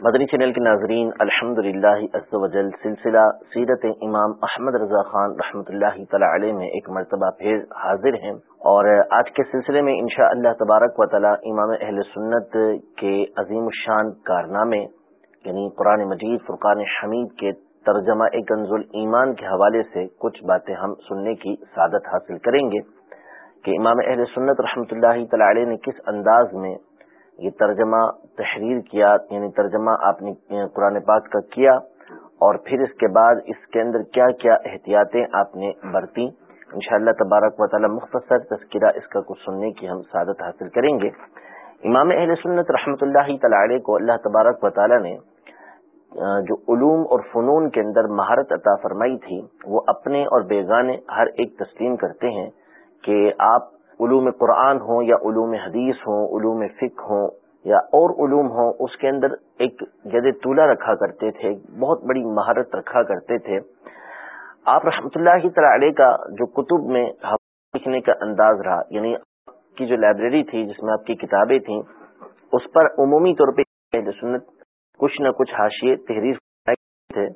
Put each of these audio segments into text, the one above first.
مدنی channel کے ناظرین الحمد للہ سلسلہ سیرت امام احمد رضا خان رحمۃ اللہ تعالی علیہ میں ایک مرتبہ پھر حاضر ہیں اور آج کے سلسلے میں انشاء اللہ تبارک و تعالی امام اہل سنت کے عظیم الشان کارنامے یعنی قرآن مجید، فرقان حمید کے ترجمہ کنز ایمان کے حوالے سے کچھ باتیں ہم سننے کی سعادت حاصل کریں گے کہ امام اہل سنت رحمۃ اللہ تعالی علیہ نے کس انداز میں یہ ترجمہ تحریر کیا یعنی ترجمہ آپ نے قرآن پاک کا کیا، اور پھر اس کے بعد اس کے اندر کیا کیا احتیاطیں آپ نے برتی۔ انشاءاللہ تبارک و تعالی مختصر تذکرہ اس کا کچھ سننے کی ہم سعادت حاصل کریں گے۔ امام اہل سنت رحمۃ اللہ تعالی کو اللہ تبارک و تعالی نے جو علوم اور فنون کے اندر مہارت عطا فرمائی تھی، وہ اپنے اور بیگانے ہر ایک تسلیم کرتے ہیں کہ آپ علوم قرآن ہوں یا علوم حدیث ہوں، علوم فک ہوں یا اور علوم ہوں، اس کے اندر ایک جد طولہ رکھا کرتے تھے بہت بڑی مہارت رکھا کرتے تھے۔ آپ رحمۃ اللہ علیہ کا جو کتب میں لکھنے کا انداز رہا یعنی کی جو لائبریری تھی جس میں آپ کی کتابیں تھیں، اس پر عمومی طور پہ سنت کچھ نہ کچھ حاشیے تحریر تھے۔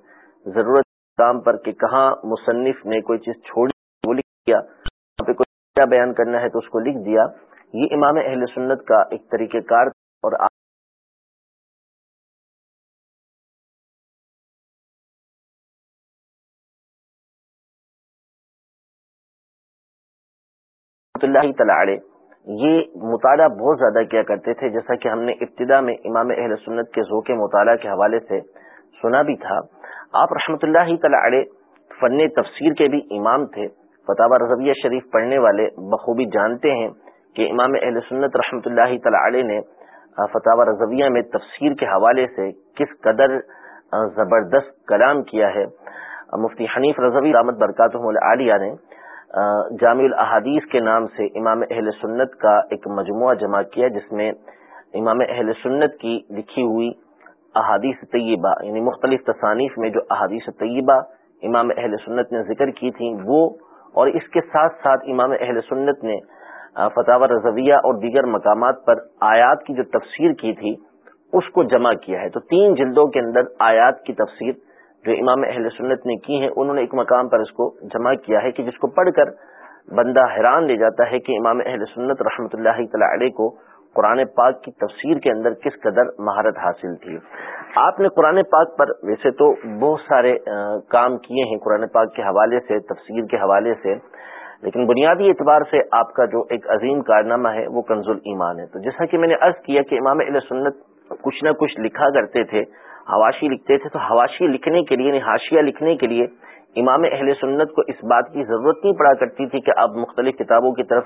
ضرورت کام پر کہ کہاں مصنف نے کوئی چیز چھوڑی، وہ لکھ دیا پہ کوئی کیا بیان کرنا ہے تو اس کو لکھ دیا۔ یہ امام اہل سنت کا ایک طریقہ کار اور اللہ تعالی یہ مطالعہ بہت زیادہ کیا کرتے تھے، جیسا کہ ہم نے ابتدا میں امام اہل سنت کے ذوق مطالعہ کے حوالے سے سنا بھی تھا۔ آپ رحمت اللہ تعالی فن تفسیر کے بھی امام تھے۔ فتح رضویہ شریف پڑھنے والے بخوبی جانتے ہیں کہ امام اہل سنت رحمۃ اللہ تعالی نے فتح رضویہ میں تفسیر کے حوالے سے کس قدر زبردست کلام کیا ہے۔ مفتی حنیف رضوی رحمت برکات عالیہ نے جامع الحادیث کے نام سے امام اہل سنت کا ایک مجموعہ جمع کیا، جس میں امام اہل سنت کی لکھی ہوئی احادیث طیبہ یعنی مختلف تصانیف میں جو احادیث طیبہ امام اہل سنت نے ذکر کی تھیں، وہ اور اس کے ساتھ ساتھ امام اہل سنت نے فتح رضویہ اور دیگر مقامات پر آیات کی جو تفسیر کی تھی، اس کو جمع کیا ہے۔ تو تین جلدوں کے اندر آیات کی تفسیر جو امام اہل سنت نے کی ہے انہوں نے ایک مقام پر اس کو جمع کیا ہے کہ جس کو پڑھ کر بندہ حیران لے جاتا ہے کہ امام اہل سنت رحمۃ اللہ تعالی علیہ کو قرآن پاک کی تفسیر کے اندر کس قدر مہارت حاصل تھی۔ آپ نے قرآن پاک پر ویسے تو بہت سارے کام کیے ہیں قرآن پاک کے حوالے سے، تفسیر کے حوالے سے، لیکن بنیادی اعتبار سے آپ کا جو ایک عظیم کارنامہ ہے وہ کنز ایمان ہے۔ تو جیسا کہ میں نے عرض کیا کہ امام علیہ سنت کچھ نہ کچھ لکھا کرتے تھے، حواشی لکھتے تھے، تو حواشی لکھنے کے لیے یعنی حاشیہ لکھنے کے لیے امام اہل سنت کو اس بات کی ضرورت نہیں پڑا کرتی تھی کہ آپ مختلف کتابوں کی طرف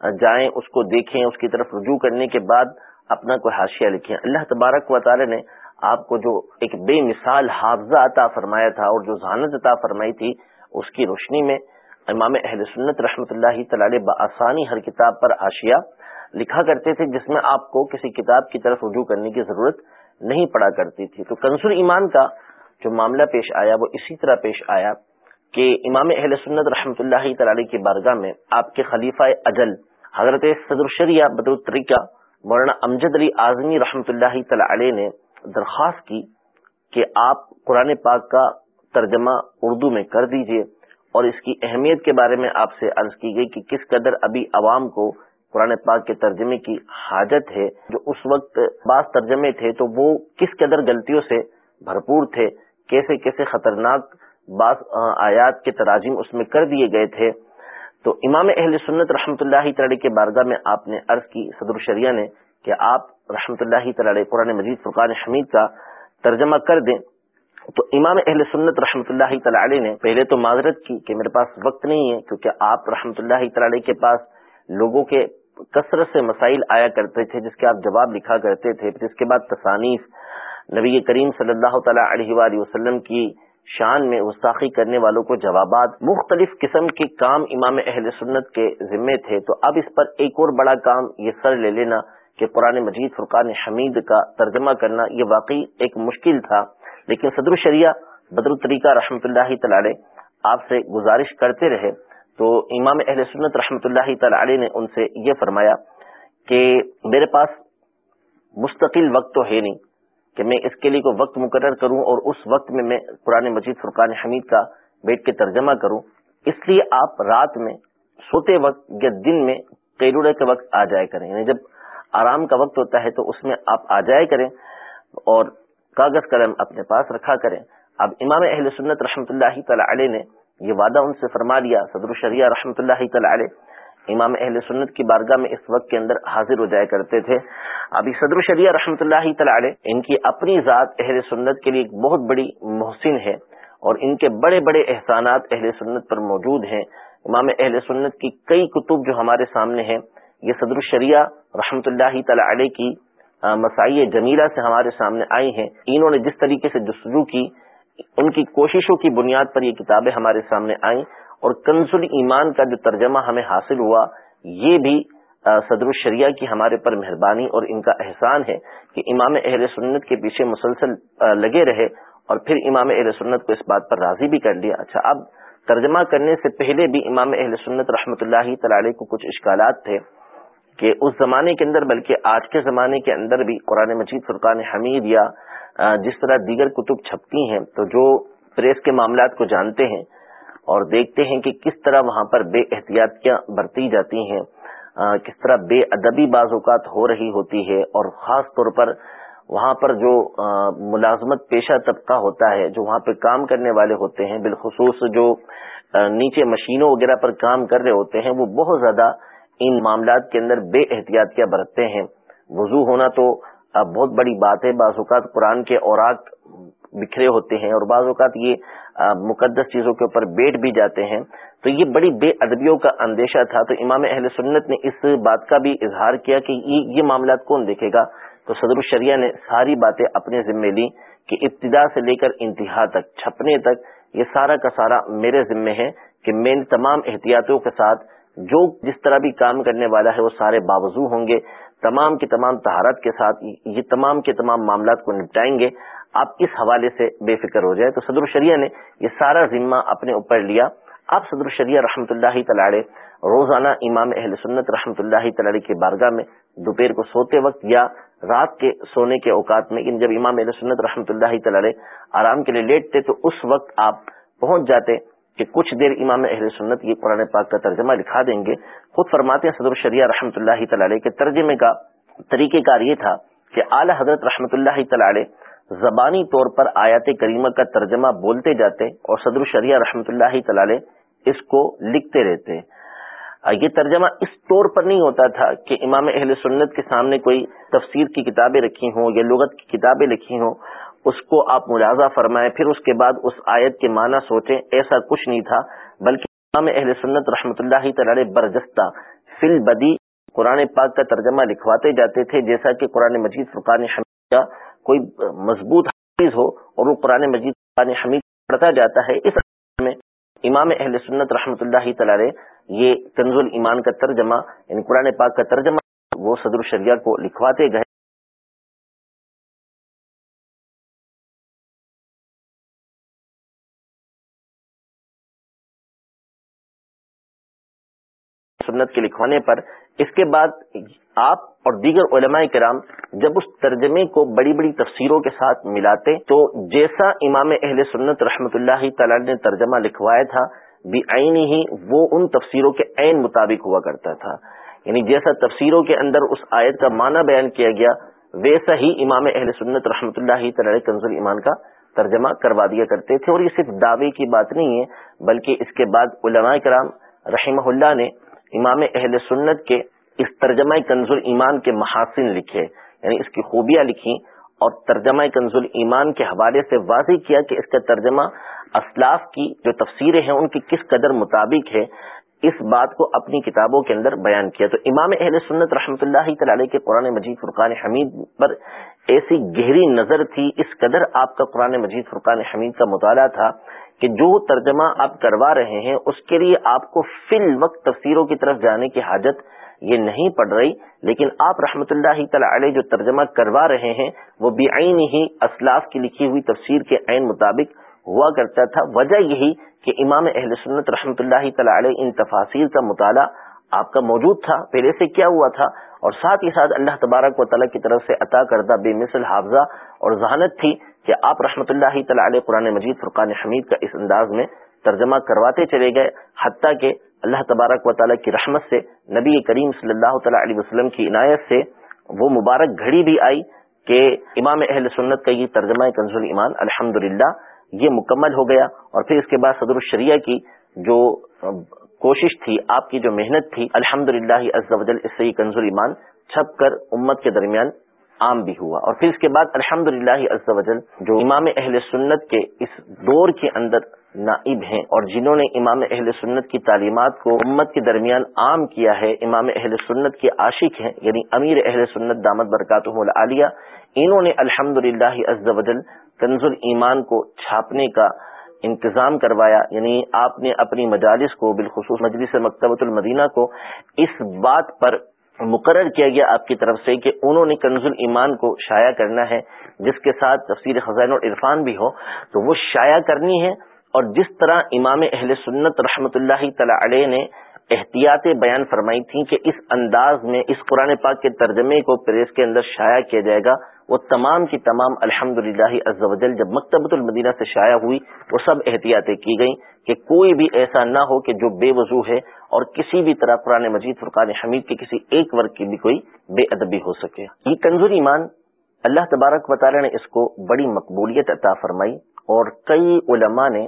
جائیں، اس کو دیکھیں، اس کی طرف رجوع کرنے کے بعد اپنا کوئی حاشیہ لکھیں۔ اللہ تبارک و تعالی نے آپ کو جو ایک بے مثال حافظہ عطا فرمایا تھا اور جو ذہانت عطا فرمائی تھی، اس کی روشنی میں امام اہل سنت رحمۃ اللہ تعالی بآسانی ہر کتاب پر حاشیہ لکھا کرتے تھے، جس میں آپ کو کسی کتاب کی طرف رجوع کرنے کی ضرورت نہیں پڑا کرتی تھی۔ تو کنسر ایمان کا جو معاملہ پیش آیا، وہ اسی طرح پیش آیا کہ امام اہل سنت رحمۃ اللہ تعالی کی بارگاہ میں آپ کے خلیفہ اجل حضرت صدر شریعہ بدر الطریقہ مولانا امجد علی اعظمی رحمۃ اللہ تعالی علیہ نے درخواست کی کہ آپ قرآن پاک کا ترجمہ اردو میں کر دیجیے اور اس کی اہمیت کے بارے میں آپ سے عرض کی گئی کہ کس قدر ابھی عوام کو قرآن پاک کے ترجمے کی حاجت ہے، جو اس وقت بعض ترجمے تھے تو وہ کس قدر غلطیوں سے بھرپور تھے، کیسے کیسے خطرناک بعض آیات کے تراجم اس میں کر دیے گئے تھے۔ تو امام اہل سنت رحمۃ اللہ تعالی کے بارگاہ میں آپ نے عرض کی، صدر الشریعہ نے کہ آپ رحمۃ اللہ تعالی قرآن مجید فرقان حمید کا ترجمہ کر دیں۔ تو امام اہل سنت رحمۃ اللہ تعالی نے پہلے تو معذرت کی کہ میرے پاس وقت نہیں ہے، کیونکہ آپ رحمۃ اللہ تعالی کے پاس لوگوں کے کثرت سے مسائل آیا کرتے تھے، جس کے آپ جواب لکھا کرتے تھے۔ پھر اس کے بعد تصانیف نبی کریم صلی اللہ تعالی علیہ وآلہ وسلم کی شان میں گستاخی کرنے والوں کو جوابات مختلف قسم کے کام امام اہل سنت کے ذمے تھے، تو اب اس پر ایک اور بڑا کام یہ سر لے لینا کہ قرآن مجید فرقان حمید کا ترجمہ کرنا یہ واقعی ایک مشکل تھا۔ لیکن صدر الشریعہ بدر الطریقہ رحمۃ اللہ تعالی آپ سے گزارش کرتے رہے، تو امام اہل سنت رحمۃ اللہ تعالی نے ان سے یہ فرمایا کہ میرے پاس مستقل وقت تو ہے نہیں کہ میں اس کے لیے کوئی وقت مقرر کروں اور اس وقت میں میں قرآن مجید فرقان حمید کا بیٹھ کے ترجمہ کروں۔ اس لیے آپ رات میں سوتے وقت یا دن میں قیرورے کے وقت آ جائے کریں۔ یعنی جب آرام کا وقت ہوتا ہے تو اس میں آپ آ جائے کریں اور کاغذ قلم اپنے پاس رکھا کریں۔ اب امام اہل سنت رحمۃ اللہ تعالی علیہ نے یہ وعدہ ان سے فرما لیا، صدر الشریعہ رحمۃ اللہ تعالی علیہ امام اہل سنت کی بارگاہ میں اس وقت کے اندر حاضر ہو جایا کرتے تھے۔ ابھی صدر شریعہ رحمۃ اللہ تعالی ان کی اپنی ذات اہل سنت کے لیے ایک بہت بڑی محسن ہے اور ان کے بڑے بڑے احسانات اہل سنت پر موجود ہیں۔ امام اہل سنت کی کئی کتب جو ہمارے سامنے ہیں، یہ صدر الشریعہ رحمۃ اللہ تعالی علیہ کی مسائی جمیلہ سے ہمارے سامنے آئی ہیں۔ انہوں نے جس طریقے سے جستجو کی، ان کی کوششوں کی بنیاد پر یہ کتابیں ہمارے سامنے آئیں۔ اور کنز ایمان کا جو ترجمہ ہمیں حاصل ہوا، یہ بھی صدر الشریعہ کی ہمارے پر مہربانی اور ان کا احسان ہے کہ امام اہل سنت کے پیچھے مسلسل لگے رہے اور پھر امام اہل سنت کو اس بات پر راضی بھی کر لیا۔ اچھا اب ترجمہ کرنے سے پہلے بھی امام اہل سنت رحمۃ اللہ تعالی کو کچھ اشکالات تھے کہ اس زمانے کے اندر، بلکہ آج کے زمانے کے اندر بھی قرآن مجید، فرقان حمید یا جس طرح دیگر کتب چھپتی ہیں، تو جو پریس کے معاملات کو جانتے ہیں اور دیکھتے ہیں کہ کس طرح وہاں پر بے احتیاطیاں برتی جاتی ہیں کس طرح بے ادبی بعض اوقات ہو رہی ہوتی ہے، اور خاص طور پر وہاں پر جو ملازمت پیشہ طبقہ ہوتا ہے، جو وہاں پہ کام کرنے والے ہوتے ہیں، بالخصوص جو نیچے مشینوں وغیرہ پر کام کر رہے ہوتے ہیں، وہ بہت زیادہ ان معاملات کے اندر بے احتیاطیاں برتتے ہیں۔ وضو ہونا تو بہت بڑی بات ہے، بعض اوقات قرآن کے اوراق بکھرے ہوتے ہیں اور بعض اوقات یہ مقدس چیزوں کے اوپر بیٹھ بھی جاتے ہیں۔ تو یہ بڑی بے ادبیوں کا اندیشہ تھا۔ تو امام اہل سنت نے اس بات کا بھی اظہار کیا کہ یہ معاملات کون دیکھے گا؟ تو صدر الشریعہ نے ساری باتیں اپنے ذمے لی کہ ابتدا سے لے کر انتہا تک، چھپنے تک یہ سارا کا سارا میرے ذمے ہے کہ میں تمام احتیاطوں کے ساتھ جو جس طرح بھی کام کرنے والا ہے وہ سارے باوضو ہوں گے۔ تمام کی تمام تہارت کے ساتھ، یہ تمام کے تمام معاملات کو نپٹائیں گے۔ آپ اس حوالے سے بے فکر ہو جائے تو صدر الشریعہ نے یہ سارا ذمہ اپنے اوپر لیا۔ آپ صدر الشریعہ رحمۃ اللہ تعالی روزانہ امام اہل سنت رحمۃ اللہ تعالی کے بارگاہ میں دوپہر کو سوتے وقت یا رات کے سونے کے اوقات میں جب امام اہل سنت رحمۃ اللہ تعالی آرام کے لیے لیٹتے تو اس وقت آپ پہنچ جاتے کہ کچھ دیر امام اہل سنت یہ قرآن پاک کا ترجمہ لکھا دیں گے۔ خود فرماتے ہیں صدر الشریعہ رحمۃ اللہ تعالی کے ترجمے کا طریقہ کار یہ تھا کہ اعلی حضرت رحمۃ اللہ تعالی زبانی طور پر آیات کریمہ کا ترجمہ بولتے جاتے اور صدر الشریعہ رحمۃ اللہ تعالی اس کو لکھتے رہتے۔ یہ ترجمہ اس طور پر نہیں ہوتا تھا کہ امام اہل سنت کے سامنے کوئی تفسیر کی کتابیں رکھی ہوں یا لغت کی کتابیں لکھی ہوں، اس کو آپ ملازہ فرمائیں، پھر اس کے بعد اس آیت کے معنی سوچیں، ایسا کچھ نہیں تھا، بلکہ امام اہل سنت رحمۃ اللہ تعالی برجستہ فل بدی قرآن پاک کا ترجمہ لکھواتے جاتے تھے، جیسا کہ قرآن مجید فرقان حمیدہ کوئی مضبوط حافظ ہو اور وہ قرآن مجید، قرآن حمید پڑھتا جاتا ہے، اس میں امام اہل سنت رحمۃ اللہ تعالی یہ کنز ایمان کا ترجمہ یعنی قرآن پاک کا ترجمہ، وہ صدر الشریعہ کو لکھواتے گئے۔ سنت کے لکھوانے پر اس کے بعد آپ اور دیگر علماء کرام جب اس ترجمے کو بڑی بڑی تفسیروں کے ساتھ ملاتے، تو جیسا امام اہل سنت رحمۃ اللہ تعالی نے ترجمہ لکھوایا تھا بھی ہی وہ ان تفسیروں کے عین مطابق ہوا کرتا تھا۔ یعنی جیسا تفسیروں کے اندر اس آیت کا معنی بیان کیا گیا، ویسا ہی امام اہل سنت رحمۃ اللہ تعالی کنزل ایمان کا ترجمہ کروا دیا کرتے تھے۔ اور یہ صرف دعوے کی بات نہیں ہے، بلکہ اس کے بعد علماء کرام رحمہ اللہ نے امام اہل سنت کے اس ترجمہ کنز ایمان کے محاسن لکھے یعنی اس کی خوبیاں لکھی اور ترجمہ کنز ایمان کے حوالے سے واضح کیا کہ اس کا ترجمہ اسلاف کی جو تفسیریں ہیں ان کی کس قدر مطابق ہے، اس بات کو اپنی کتابوں کے اندر بیان کیا۔ تو امام اہل سنت رحمۃ اللہ تعالی کے قرآن مجید فرقان حمید پر ایسی گہری نظر تھی، اس قدر آپ کا قرآن مجید فرقان حمید کا مطالعہ تھا کہ جو ترجمہ آپ کروا رہے ہیں، اس کے لیے آپ کو فی الوقت تفسیروں کی طرف جانے کی حاجت یہ نہیں پڑ رہی۔ لیکن آپ رحمۃ اللہ تعالی علیہ جو ترجمہ کروا رہے ہیں، وہ بے ہی اسلاف کی لکھی ہوئی تفسیر کے عین مطابق ہوا کرتا تھا۔ وجہ یہی کہ امام اہل سنت رحمۃ اللہ تعالی علیہ ان تفاصیر کا مطالعہ آپ کا موجود تھا۔ پہلے سے کیا ہوا تھا؟ اور ساتھ ہی ساتھ اللہ تبارک و تعالیٰ کی طرف سے عطا کردہ بے مثل حافظہ اور ذہانت تھی۔ کہ آپ رحمۃ اللہ تعالی علیہ قرآن مجید فرقان حمید کا اس انداز میں ترجمہ کرواتے چلے گئے، حتیٰ کہ اللہ تبارک و تعالیٰ کی رحمت سے نبی کریم صلی اللہ تعالیٰ علیہ وسلم کی عنایت سے وہ مبارک گھڑی بھی آئی کہ امام اہل سنت کا یہ ترجمہ کنز ایمان الحمد یہ مکمل ہو گیا اور پھر اس کے بعد صدر الشریعہ کی جو کوشش تھی، آپ کی جو محنت تھی الحمد للہ اس سے یہ کنز ایمان چھپ کر امت کے درمیان عام بھی ہوا۔ اور پھر اس کے بعد الحمد للہ جو امام اہل سنت کے اس دور کے اندر نائب ہیں اور جنہوں نے امام اہل سنت کی تعلیمات کو امت کے درمیان عام کیا ہے، امام اہل سنت کے عاشق ہیں یعنی امیر اہل سنت دامت برکات العالیہ، انہوں نے الحمد للہ کنز ایمان کو چھاپنے کا انتظام کروایا۔ یعنی آپ نے اپنی مجالس کو، بالخصوص مجلس مکتبۃ المدینہ کو، اس بات پر مقرر کیا گیا آپ کی طرف سے کہ انہوں نے کنز ایمان کو شائع کرنا ہے، جس کے ساتھ تفسیر خزین اور عرفان بھی ہو، تو وہ شائع کرنی ہے اور جس طرح امام اہل سنت رحمۃ اللہ تعالی علیہ نے احتیاط بیان فرمائی تھی کہ اس انداز میں، اس قرآن پاک کے ترجمے کو پریس کے اندر شائع کیا جائے گا وہ تمام کی تمام الحمد للہ جب مکتبۃ المدینہ سے شائع ہوئی، وہ سب احتیاطیں کی گئیں کہ کوئی بھی ایسا نہ ہو کہ جو بے وضو ہے اور کسی بھی طرح قرآن مجید، فرقان حمید کے کسی ایک ورگ کی بھی کوئی بے ادبی ہو سکے۔ یہ کنزور ایمان اللہ تبارک و تعالی نے اس کو بڑی مقبولیت عطا فرمائی اور کئی علماء نے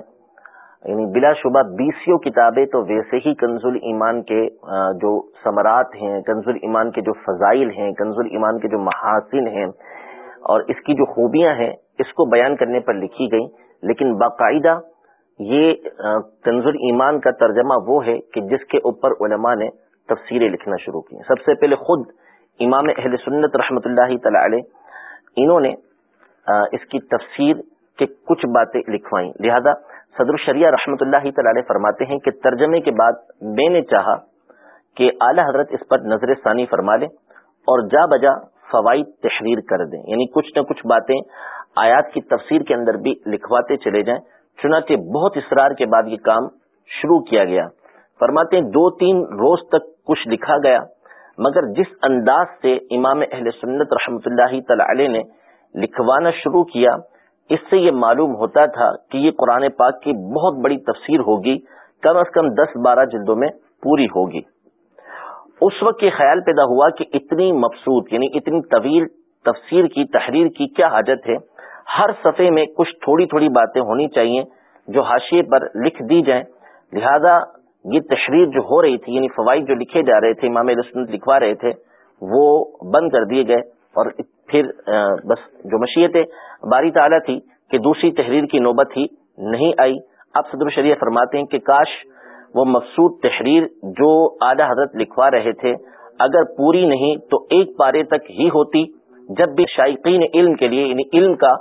یعنی بلا شبہ بیسوں کتابیں تو ویسے ہی کنز ایمان کے جو ثمرات ہیں کنز ایمان کے جو فضائل ہیں کنز ایمان کے جو محاسن ہیں اور اس کی جو خوبیاں ہیں، اس کو بیان کرنے پر لکھی گئی لیکن باقاعدہ یہ کنز ایمان کا ترجمہ وہ ہے کہ جس کے اوپر علماء نے تفسیریں لکھنا شروع کی سب سے پہلے خود امام اہل سنت رحمۃ اللہ تعالی انہوں نے اس کی تفسیر کے کچھ باتیں لکھوائیں۔ لہذا صدر الشریعہ رحمۃ اللہ تعالی فرماتے ہیں کہ ترجمے کے بعد میں نے چاہا کہ اعلی حضرت اس پر نظر ثانی فرما لیں اور جا بجا فوائد تحریر کر دیں۔ یعنی کچھ نہ کچھ باتیں آیات کی تفسیر کے اندر بھی لکھواتے چلے جائیں۔ چنانچہ بہت اصرار کے بعد یہ کام شروع کیا گیا۔ فرماتے ہیں، دو تین روز تک کچھ لکھا گیا، مگر جس انداز سے امام اہل سنت رحمۃ اللہ تعالی نے لکھوانا شروع کیا، اس سے یہ معلوم ہوتا تھا کہ یہ قرآن پاک کی بہت بڑی تفسیر ہوگی، کم از کم دس بارہ جلدوں میں پوری ہوگی۔ اس وقت یہ خیال پیدا ہوا کہ اتنی مبسوط یعنی اتنی طویل تفسیر کی، تحریر کی کیا حاجت ہے؟ ہر صفحے میں کچھ تھوڑی تھوڑی باتیں ہونی چاہیے جو حاشیے پر لکھ دی جائیں۔ لہذا یہ تحریر جو ہو رہی تھی یعنی فوائد جو لکھے جا رہے تھے، امام رسمت لکھوا رہے تھے، وہ بند کر دیے گئے۔ اور پھر بس جو مشیت باری تعالیٰ تھی کہ دوسری تحریر کی نوبت ہی نہیں آئی۔ اب صدر شریعہ فرماتے ہیں کہ کاش وہ مقصود تحریر جو اعلی حضرت لکھوا رہے تھے، اگر پوری نہیں تو ایک پارے تک ہی ہوتی، جب بھی شائقین علم کے لیے یعنی علم کا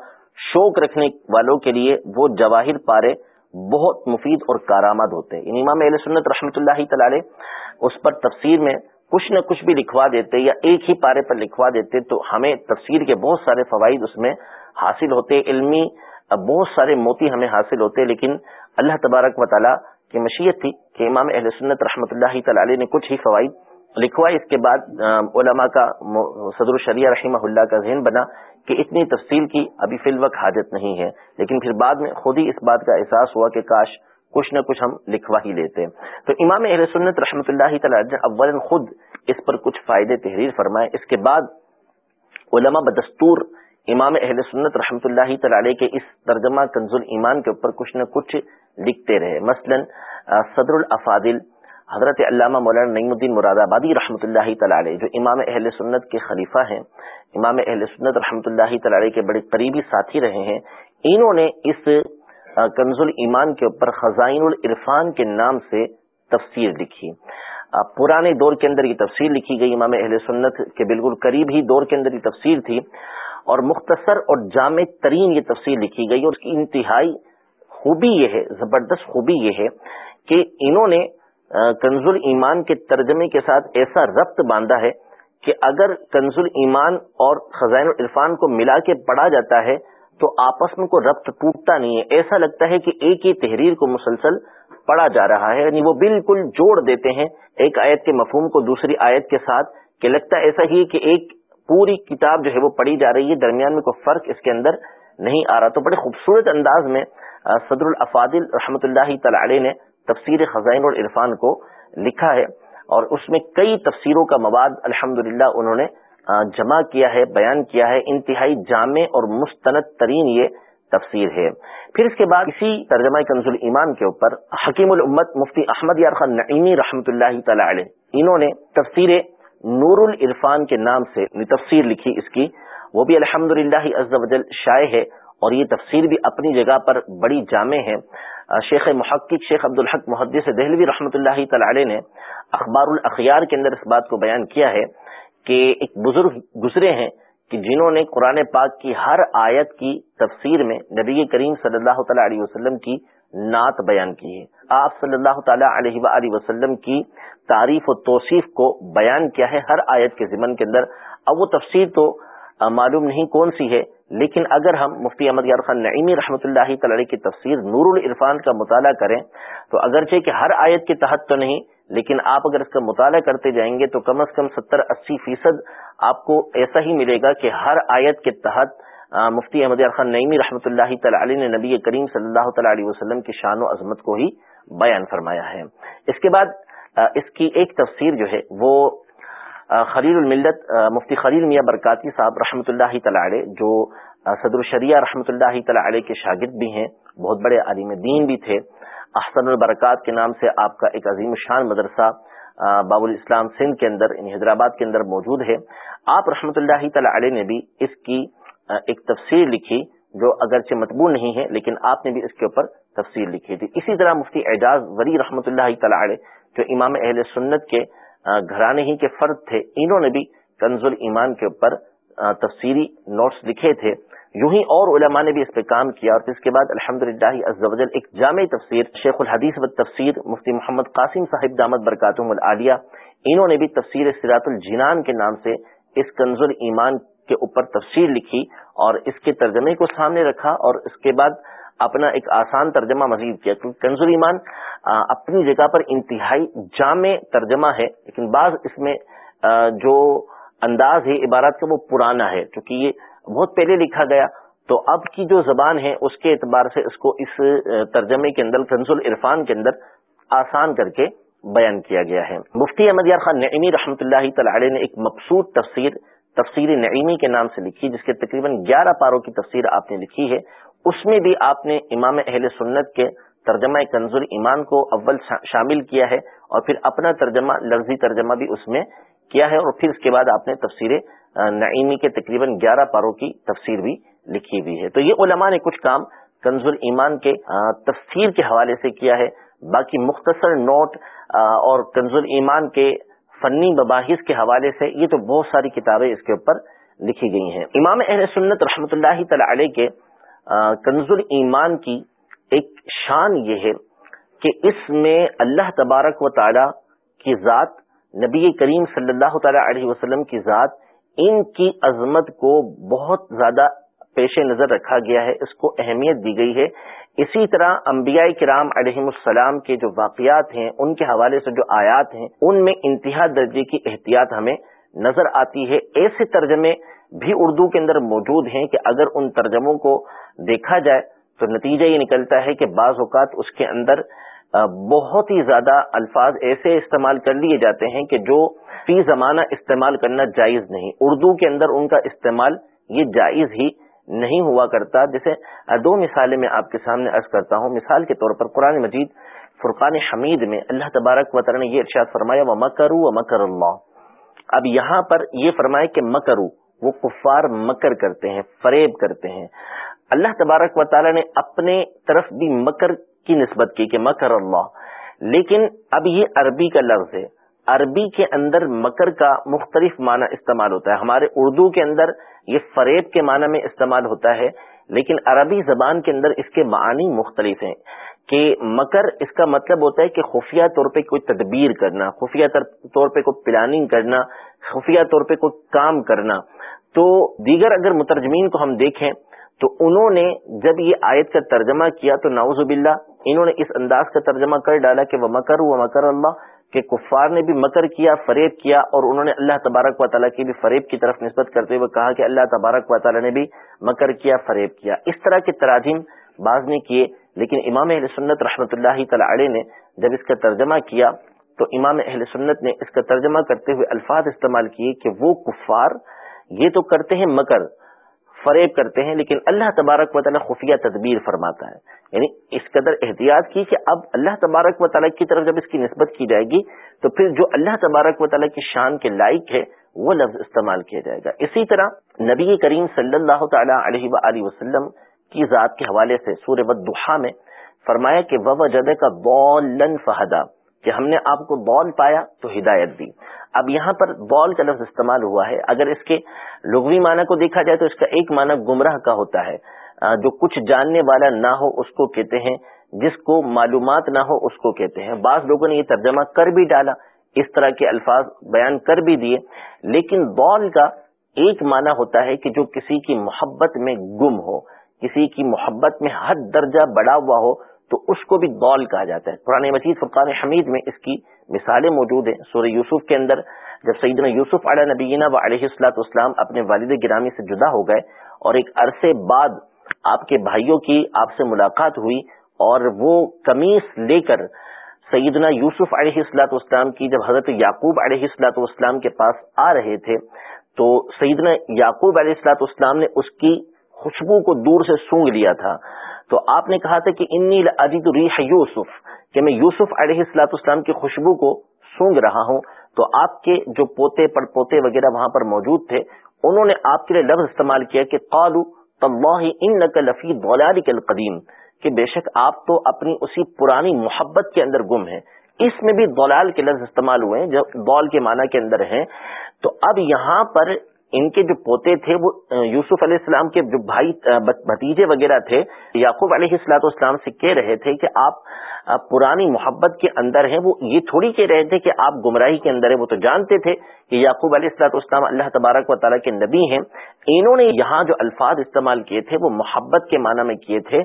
شوق رکھنے والوں کے لیے وہ جواہر پارے بہت مفید اور کارآمد ہوتے۔ ہیں یعنی امام علیہ سنت رحمۃ اللہ تعالی اس پر تفسیر میں کچھ نہ کچھ بھی لکھوا دیتے یا ایک ہی پارے پر لکھوا دیتے تو ہمیں تفسیر کے بہت سارے فوائد اس میں حاصل ہوتے، علمی بہت سارے موتی ہمیں حاصل ہوتے، لیکن اللہ تبارک و تعالیٰ کی مشیت تھی کہ امام اہل سنت رحمۃ اللہ تعالی علیہ نے کچھ ہی فوائد لکھوائے۔ اس کے بعد علماء کا صدر الشریعہ رحمہ اللہ کا ذہن بنا کہ اتنی تفصیل کی ابھی فی الوقت حاجت نہیں ہے۔ لیکن پھر بعد میں خود ہی اس بات کا احساس ہوا کہ کاش کچھ نہ کچھ ہم لکھوا ہی لیتے۔ تو امام اہل سنت رحمۃ اللہ تعالی اول خود اس پر کچھ فائدے تحریر فرمائے۔ اس کے بعد علماء بدستور امام اہل سنت رحمۃ اللہ تعالی کے اس ترجمہ کنز ایمان کے اوپر کچھ نہ کچھ لکھتے رہے۔ مثلا صدر الافادل حضرت علامہ مولانا نعیم الدین مراد آبادی رحمۃ اللہ تعالی جو امام اہل سنت کے خلیفہ ہیں، امام اہل سنت رحمۃ اللہ تعالی کے بڑے قریبی ساتھی رہے ہیں، انہوں نے اس کنز ایمان کے اوپر خزائن العرفان کے نام سے تفسیر لکھی۔ پرانے دور کے اندر یہ تفسیر لکھی گئی، امام اہل سنت کے بالکل قریب ہی دور کے اندر یہ تفسیر تھی، اور مختصر اور جامع ترین یہ تفسیر لکھی گئی، اور اس کی انتہائی خوبی یہ ہے، زبردست خوبی یہ ہے کہ انہوں نے کنز ایمان کے ترجمے کے ساتھ ایسا ربط باندھا ہے کہ اگر کنز ایمان اور خزائن العرفان کو ملا کے پڑھا جاتا ہے تو آپس میں کوئی ربط ٹوٹتا نہیں ہے۔ ایسا لگتا ہے کہ ایک ہی تحریر کو مسلسل پڑھا جا رہا ہے یعنی وہ بالکل جوڑ دیتے ہیں ایک آیت کے مفہوم کو دوسری آیت کے ساتھ، کہ لگتا ایسا ہی کہ ایک پوری کتاب جو ہے وہ پڑھی جا رہی ہے، درمیان میں کوئی فرق اس کے اندر نہیں آ رہا۔ تو بڑے خوبصورت انداز میں صدر الافادل رحمۃ اللہ تعالی نے تفسیر خزائن اور عرفان کو لکھا ہے اور اس میں کئی تفسیروں کا مواد الحمد انہوں نے جمع کیا ہے، بیان کیا ہے، انتہائی جامع اور مستند ترین یہ تفسیر ہے۔ پھر اس کے بعد اسی ترجمہ کنز ایمان کے اوپر حکیم الامت مفتی احمد یار خان نعیمی رحمۃ اللہ تعالی علیہ، انہوں نے تفسیر نور العرفان کے نام سے تفسیر لکھی اس کی۔ وہ بھی الحمد للہ شائع ہے۔ اور یہ تفسیر بھی اپنی جگہ پر بڑی جامع ہے۔ شیخ محقق شیخ عبد الحق محدث دہلوی رحمۃ اللہ تعالی نے اخبار الاخیار کے اندر اس بات کو بیان کیا ہے کہ ایک بزرگ گزرے ہیں کہ جنہوں نے قرآن پاک کی ہر آیت کی تفسیر میں نبی کریم صلی اللہ تعالی علیہ وسلم کی نعت بیان کی ہے۔ آپ صلی اللہ تعالی علیہ وآلہ وسلم کی تعریف و توصیف کو بیان کیا ہے ہر آیت کے ضمن کے اندر۔ اب وہ تفسیر تو معلوم نہیں کون سی ہے لیکن اگر ہم مفتی احمد یار خان نعیمی رحمۃ اللہ تعالی کی تفسیر نور العرفان کا مطالعہ کریں، تو اگرچہ کہ ہر آیت کے تحت تو نہیں، لیکن آپ اگر اس کا مطالعہ کرتے جائیں گے تو کم از کم ستر اسی فیصد آپ کو ایسا ہی ملے گا کہ ہر آیت کے تحت مفتی احمد خان نعیمی رحمۃ اللہ تعالی نے نبی کریم صلی اللہ تعالی علیہ وسلم کی شان و عظمت کو ہی بیان فرمایا ہے۔ اس کے بعد اس کی ایک تفسیر جو ہے وہ خلیل الملت مفتی خلیل میاں برکاتی صاحب رحمۃ اللہ تعالی جو صدر الشریعہ رحمۃ اللہ تعالی کے شاگرد بھی ہیں، بہت بڑے عالم دین بھی تھے۔ احسن البرکات کے نام سے آپ کا ایک عظیم شان مدرسہ باب الاسلام سندھ کے اندر یعنی حیدرآباد کے اندر موجود ہے۔ آپ رحمۃ اللہ تعالی نے بھی اس کی ایک تفسیر لکھی، جو اگرچہ مطبوع نہیں ہے، لیکن آپ نے بھی اس کے اوپر تفسیر لکھی تھی۔ اسی طرح مفتی اعجاز وری رحمۃ اللہ تعالی جو امام اہل سنت کے گھرانے ہی کے فرد تھے۔ انہوں نے بھی کنز ایمان کے اوپر تفسیری نوٹس لکھے تھے۔ یوں ہی اور علماء نے بھی اس پہ کام کیا۔ اور اس کے بعد الحمد للہ ایک جامع تفسیر، شیخ الحدیث و تفسیر مفتی محمد قاسم صاحب دامت برکاتم العالیہ، انہوں نے بھی تفسیر سیرات الجنان کے نام سے اس کنز ایمان کے اوپر تفسیر لکھی اور اس کے ترجمے کو سامنے رکھا اور اس کے بعد اپنا ایک آسان ترجمہ مزید کیا۔ کیونکہ کنز ایمان اپنی جگہ پر انتہائی جامع ترجمہ ہے، لیکن بعض اس میں جو انداز ہے عبارت کا وہ پرانا ہے، چونکہ یہ بہت پہلے لکھا گیا۔ تو اب کی جو زبان ہے، اس کے اعتبار سے اس کو اس ترجمے کے اندر کنز العرفان کے اندر آسان کر کے بیان کیا گیا ہے۔ مفتی احمد یار خان نعیمی رحمۃ اللہ تعالی نے ایک مقصود تفسیر تفسیر نعیمی کے نام سے لکھی، جس کے تقریباً گیارہ پاروں کی تفسیر آپ نے لکھی ہے۔ اس میں بھی آپ نے امام اہل سنت کے ترجمہ کنزل ایمان کو اول شامل کیا ہے اور پھر اپنا ترجمہ لفظی ترجمہ بھی اس میں کیا ہے اور پھر اس کے بعد آپ نے تفسیر نعیمی کے تقریباً گیارہ پاروں کی تفسیر بھی لکھی ہوئی ہے۔ تو یہ علماء نے کچھ کام کنز ایمان کے تفسیر کے حوالے سے کیا ہے۔ باقی مختصر نوٹ اور کنز ایمان کے فنی مباحث کے حوالے سے یہ تو بہت ساری کتابیں اس کے اوپر لکھی گئی ہیں۔ امام اہل سنت رحمۃ اللہ تعالی علیہ کے کنز ایمان کی ایک شان یہ ہے کہ اس میں اللہ تبارک و تعالی کی ذات، نبی کریم صلی اللہ تعالی علیہ وسلم کی ذات، ان کی عظمت کو بہت زیادہ پیش نظر رکھا گیا ہے، اس کو اہمیت دی گئی ہے۔ اسی طرح انبیاء کرام علیہ السلام کے جو واقعات ہیں، ان کے حوالے سے جو آیات ہیں، ان میں انتہا درجے کی احتیاط ہمیں نظر آتی ہے۔ ایسے ترجمے بھی اردو کے اندر موجود ہیں کہ اگر ان ترجموں کو دیکھا جائے تو نتیجہ یہ نکلتا ہے کہ بعض اوقات اس کے اندر بہت ہی زیادہ الفاظ ایسے استعمال کر لیے جاتے ہیں کہ جو فی زمانہ استعمال کرنا جائز نہیں۔ اردو کے اندر ان کا استعمال یہ جائز ہی نہیں ہوا کرتا۔ جیسے دو مثالیں میں آپ کے سامنے عرض کرتا ہوں۔ مثال کے طور پر قرآن مجید فرقان حمید میں اللہ تبارک و نے یہ ارشاد فرمایا وہ مکرو و مکر اللہ اب یہاں پر یہ فرمائے کہ مکرو، وہ کفار مکر کرتے ہیں، فریب کرتے ہیں۔ اللہ تبارک و تعالی نے اپنے طرف بھی مکر کی نسبت کی کہ مکر اللہ۔ لیکن اب یہ عربی کا لفظ ہے۔ عربی کے اندر مکر کا مختلف معنی استعمال ہوتا ہے۔ ہمارے اردو کے اندر یہ فریب کے معنی میں استعمال ہوتا ہے، لیکن عربی زبان کے اندر اس کے معنی مختلف ہیں۔ کہ مکر، اس کا مطلب ہوتا ہے کہ خفیہ طور پہ کوئی تدبیر کرنا، خفیہ طور پہ کوئی پلاننگ کرنا، خفیہ طور پہ کوئی کام کرنا۔ تو دیگر اگر مترجمین کو ہم دیکھیں تو انہوں نے جب یہ آیت کا ترجمہ کیا تو ناؤز باللہ انہوں نے اس انداز کا ترجمہ کر ڈالا کہ وہ مکر و مکر اللہ کہ کفار نے بھی مکر کیا، فریب کیا اور انہوں نے اللہ تبارک و تعالیٰ کی بھی فریب کی طرف نسبت کرتے ہوئے کہا کہ اللہ تبارک و تعالیٰ نے بھی مکر کیا، فریب کیا۔ اس طرح کے تراجم باز نے کیے، لیکن امام اہل سنت رحمۃ اللہ تعالی نے جب اس کا ترجمہ کیا تو امام اہل سنت نے اس کا ترجمہ کرتے ہوئے الفاظ استعمال کیے کہ وہ کفار یہ تو کرتے ہیں مکر فریب کرتے ہیں، لیکن اللہ تبارک و تعالیٰ خفیہ تدبیر فرماتا ہے۔ یعنی اس قدر احتیاط کی کہ اب اللہ تبارک و تعالیٰ کی طرف جب اس کی نسبت کی جائے گی، تو پھر جو اللہ تبارک و تعالیٰ کی شان کے لائق ہے، وہ لفظ استعمال کیا جائے گا۔ اسی طرح نبی کریم صلی اللہ تعالیٰ علیہ و وسلم کی ذات کے حوالے سے سور بدہ میں فرمایا کہ وہ جد کا بولن فہدا کہ ہم نے آپ کو بال پایا تو ہدایت دی۔ اب یہاں پر بال کا لفظ استعمال ہوا ہے۔ اگر اس کے لغوی معنی کو دیکھا جائے تو اس کا ایک معنی گمراہ کا ہوتا ہے۔ جو کچھ جاننے والا نہ ہو اس کو کہتے ہیں، جس کو معلومات نہ ہو اس کو کہتے ہیں۔ بعض لوگوں نے یہ ترجمہ کر بھی ڈالا، اس طرح کے الفاظ بیان کر بھی دیے۔ لیکن بال کا ایک معنی ہوتا ہے کہ جو کسی کی محبت میں گم ہو، کسی کی محبت میں حد درجہ بڑا ہوا ہو تو اس کو بھی دول کہا جاتا ہے۔ قرآن مجید، فرقان حمید میں اس کی مثالیں موجود ہیں۔ سورہ یوسف کے اندر جب سیدنا یوسف علیہ نبینہ و علیہ السلاط اسلام اپنے والد گرامی سے جدا ہو گئے اور ایک عرصے بعد آپ کے بھائیوں کی آپ سے ملاقات ہوئی اور وہ کمیس لے کر سیدنا یوسف علیہ السلاط اسلام کی جب حضرت یعقوب علیہ السلاط اسلام کے پاس آ رہے تھے تو سیدنا یعقوب علیہ السلاط اسلام نے اس کی خوشبو کو دور سے سونگ لیا تھا۔ تو آپ نے کہا تھا کہ انی عجیت ریح یوسف، کہ میں یوسف علیہ السلاط اسلام کی خوشبو کو سونگ رہا ہوں۔ تو آپ کے جو پوتے پڑ پوتے وغیرہ وہاں پر موجود تھے، انہوں نے آپ کے لیے لفظ استعمال کیا کہ قالو تباہ ان لفی دولار القدیم، کہ بے شک آپ تو اپنی اسی پرانی محبت کے اندر گم ہیں۔ اس میں بھی دولال کے لفظ استعمال ہوئے ہیں، جو دول کے معنی کے اندر ہیں۔ تو اب یہاں پر ان کے جو پوتے تھے، وہ یوسف علیہ السلام کے جو بھائی بھتیجے وغیرہ تھے، یعقوب علیہ السلاط اسلام سے کہہ رہے تھے کہ آپ پرانی محبت کے اندر ہیں، وہ یہ تھوڑی کہہ رہے تھے کہ آپ گمراہی کے اندر ہیں، وہ تو جانتے تھے کہ یعقوب علیہ السلاط اسلام اللہ تبارک و تعالیٰ کے نبی ہیں۔ انہوں نے یہاں جو الفاظ استعمال کیے تھے، وہ محبت کے معنی میں کیے تھے۔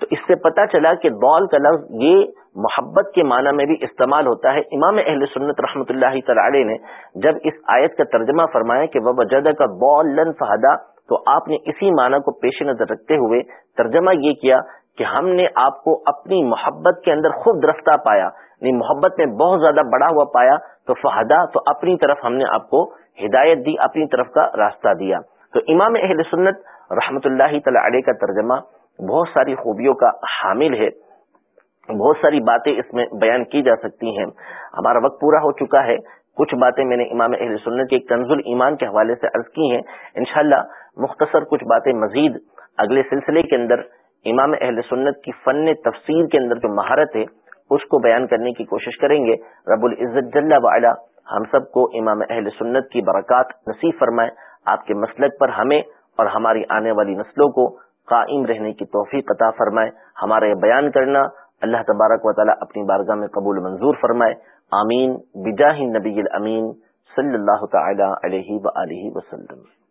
تو اس سے پتا چلا کہ دول کا لفظ یہ محبت کے معنی میں بھی استعمال ہوتا ہے۔ امام اہل سنت رحمۃ اللہ تعالی نے جب اس آیت کا ترجمہ فرمایا کہ وہ جد کا بول لن فہدا تو آپ نے اسی معنی کو پیش نظر رکھتے ہوئے ترجمہ یہ کیا کہ ہم نے آپ کو اپنی محبت کے اندر خود رفتہ پایا یعنی محبت میں بہت زیادہ بڑا ہوا پایا، تو فہدا تو اپنی طرف ہم نے آپ کو ہدایت دی، اپنی طرف کا راستہ دیا۔ تو امام اہل سنت رحمۃ اللہ تعالی علیہ کا ترجمہ بہت ساری خوبیوں کا حامل ہے۔ بہت ساری باتیں اس میں بیان کی جا سکتی ہیں۔ ہمارا وقت پورا ہو چکا ہے۔ کچھ باتیں میں نے امام اہل سنت کے کنزل ایمان کے حوالے سے عرض کی ہیں۔ انشاءاللہ مختصر کچھ باتیں مزید اگلے سلسلے کے اندر امام اہل سنت کی فن تفسیر کے اندر جو مہارت ہے، اس کو بیان کرنے کی کوشش کریں گے۔ رب العزت جل وعلا ہم سب کو امام اہل سنت کی برکات نصیب فرمائے۔ آپ کے مسلک پر ہمیں اور ہماری آنے والی نسلوں کو قائم رہنے کی توفیق عطا فرمائے، ہمارا یہ بیان کرنا اللہ تبارک و تعالیٰ اپنی بارگاہ میں قبول منظور فرمائے۔ آمین۔ بجاہ نبی الامین صلی اللہ تعالی علیہ وآلہ وسلم۔